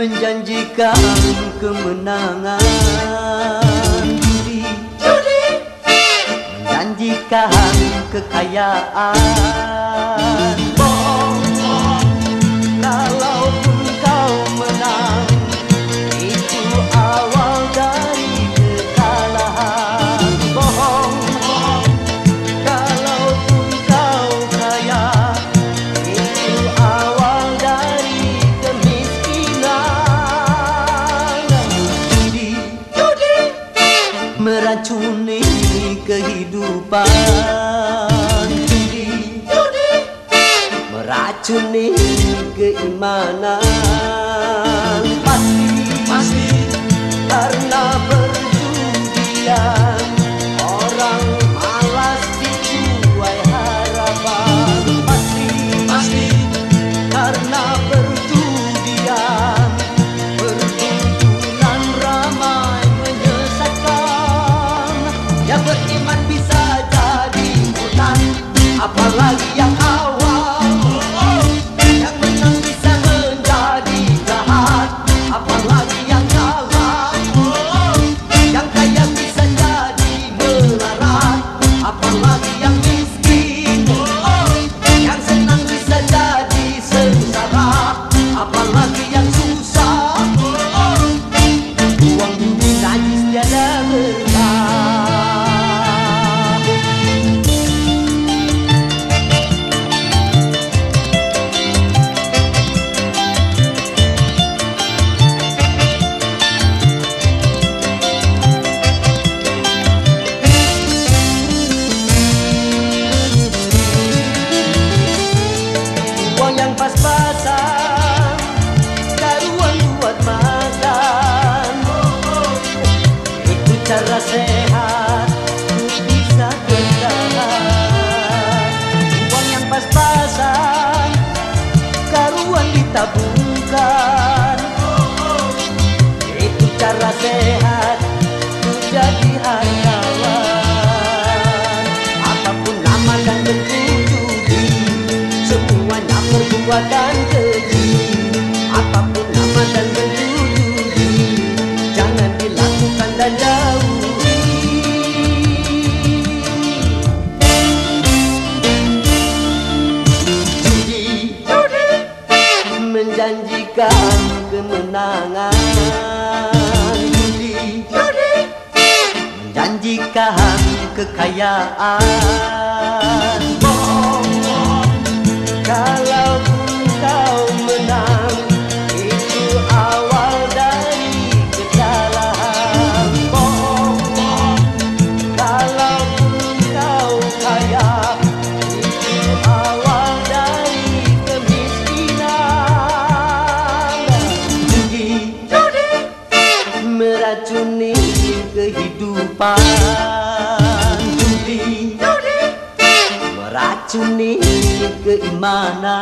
menjanjikan kemenangan. Judi menjanjikan kekayaan. menyimpan judi, meracuni keimanan. Pasti pasti. Karena berjudian orang malas dijuai harapan. Pasti pasti. Karena berjudian perkumpulan ramai menyesatkan. Yang beriman bisa a palavra echar las cejas, pasan. bagaikan kemenangan. Judi Menjanjikan kekayaan. kehidupan. Judi Meracuni keimanan.